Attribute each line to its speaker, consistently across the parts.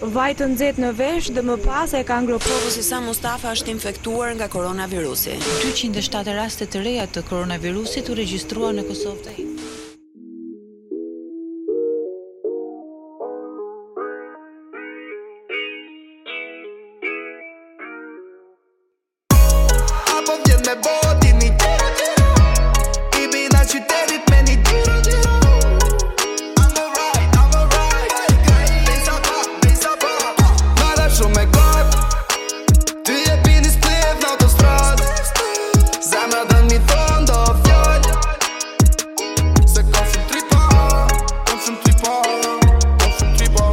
Speaker 1: Vajtë zetë në vesh dhe më pas e ka ngropë po se sa Mustafa është infektuar nga koronavirusi. 207 raste të reja të koronavirusit u regjistruan në Kosovë të Apo vjen me bojë shumë me god Ty e pini splif në autostrad Zemra dhe mi ton do fjall Se kam shumë tripa Kam shumë tripa Kam shumë tripa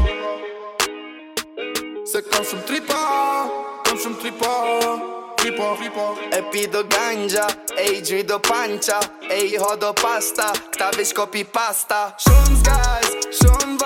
Speaker 1: Se kam shumë tripa Kam shumë tripa E pi do ganja E i gjri do pancha E i ho do pasta Kta vish kopi pasta Shumë zgajz, shumë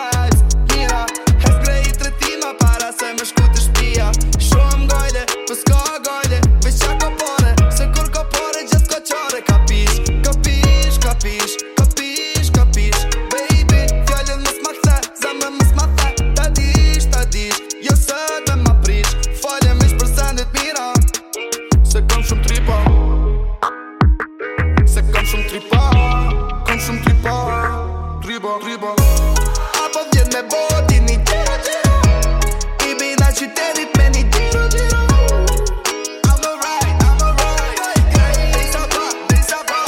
Speaker 1: me bodi një gjero gjero I bina që me një gjero gjero I'm alright, ride, I'm a ride Gjeri, disa pa, disa pa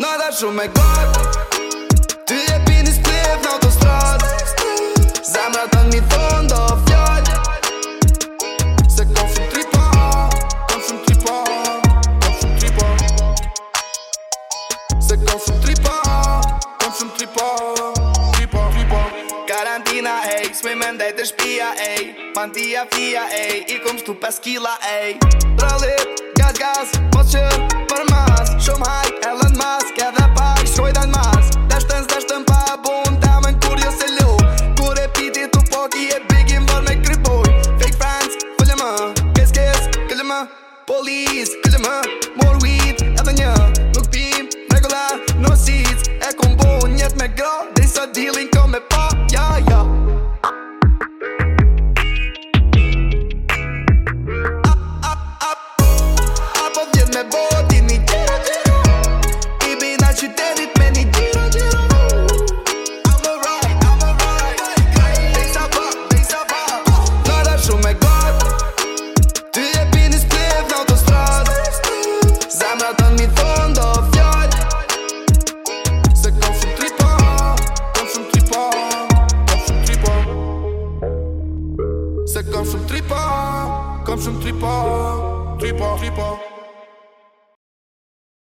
Speaker 1: Në dashu shumë me gotë Ty e pini splef në autostrad Zemra të në mi thonë karantina, ej s'me me mendaj të shpia, ej Pantia fia, ej I kom shtu pas kila, ej Pralit, gaz, gaz, mos që për mas Shumë hajk, Elon Musk, edhe pak, shkoj dan mas Deshtën, zeshtën pa bun, ta mën kur jo se lu Kur e piti të poki e bigim vër me kripoj Fake friends, këllë më, kes, kes, këllë më Police, këllë më, këllë më me tripa, comme je me tripa, tripa,